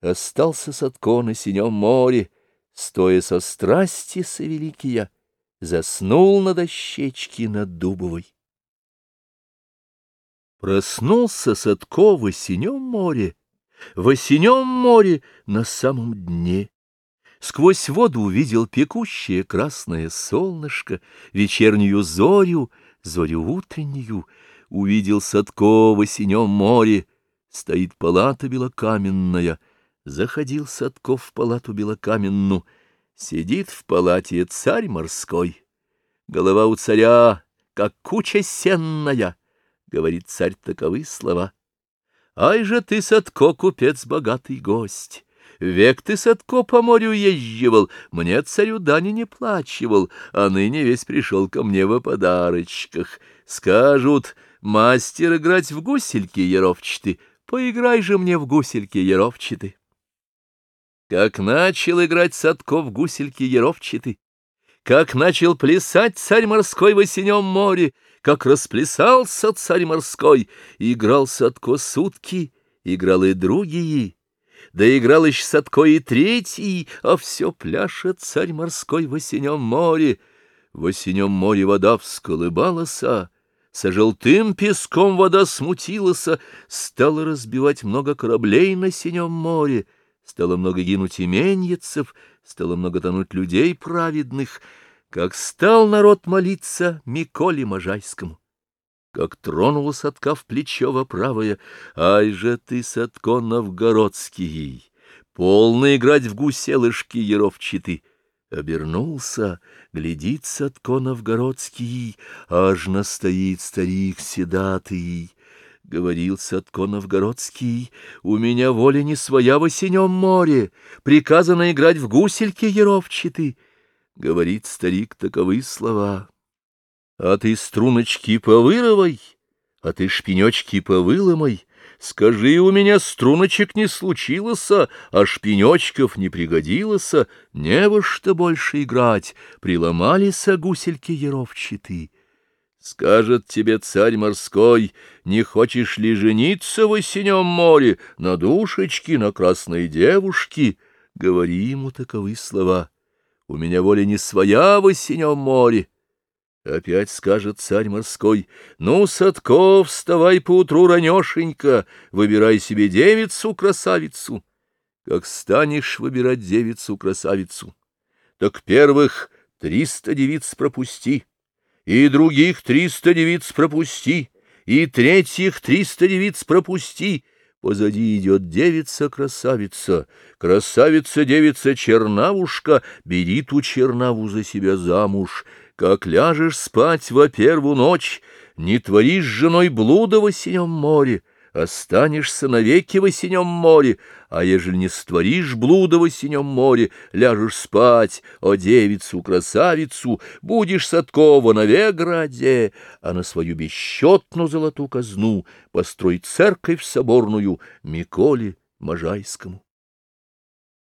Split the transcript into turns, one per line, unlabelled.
Остался Садко на синем море, Стоя со страсти совеликия, Заснул на дощечке над Дубовой. Проснулся Садко в осенем море, В осенем море на самом дне. Сквозь воду увидел пекущее красное солнышко, Вечернюю зорю, зорю утреннюю, Увидел Садко в осенем море, Стоит палата белокаменная — Заходил Садков в палату белокаменную, Сидит в палате царь морской. Голова у царя, как куча сенная, Говорит царь таковы слова. Ай же ты, Садко, купец, богатый гость! Век ты, Садко, по морю езживал, Мне царю дани не плачивал, А ныне весь пришел ко мне во подарочках. Скажут, мастер играть в гусельки еровчаты, Поиграй же мне в гусельки еровчаты. Как начал играть Садков гусельки еровчатый, Как начал плясать царь морской в осенем море, Как расплясался царь морской, Играл Садко сутки, играл и другие, Да играл еще Садко и третий, А все пляшет царь морской в осенем море. В осенем море вода всколыбалась, Со желтым песком вода смутилась, Стала разбивать много кораблей на синем море, стало много гинуть именьицев, стало много тонуть людей праведных, как стал народ молиться Миколе Можайскому. Как тронула Садка в плечо во правое, ай же ты, Садко, новгородский, полно играть в гуселышки еровчаты. Обернулся, глядит Садко новгородский, аж настоит старик седатый. Говорил Садко Новгородский, у меня воля не своя в осенем море, приказано играть в гусельки еровчаты. Говорит старик таковы слова. А ты струночки повырывай, а ты шпенечки повыломай. Скажи, у меня струночек не случилось, а шпенечков не пригодилось, не во что больше играть, приломались гусельки еровчаты. Скажет тебе царь морской, не хочешь ли жениться в осенем море на душечке, на красной девушке? Говори ему таковы слова. У меня воля не своя в осенем море. Опять скажет царь морской, ну, Садков, вставай поутру ранешенько, выбирай себе девицу-красавицу. Как станешь выбирать девицу-красавицу, так первых триста девиц пропусти и других триста девиц пропусти, и третьих триста девиц пропусти. Позади идет девица-красавица, красавица-девица-чернавушка, бери ту чернаву за себя замуж. Как ляжешь спать во первую ночь, не твори с женой блуда в осеннем море, останешься навеки в осеннем море, а ежели не створишь блуда в осеннем море, ляжешь спать, о девицу-красавицу, будешь Садкова на Веграде, а на свою бесчетную золотую казну построить церковь соборную Миколе Можайскому.